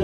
う。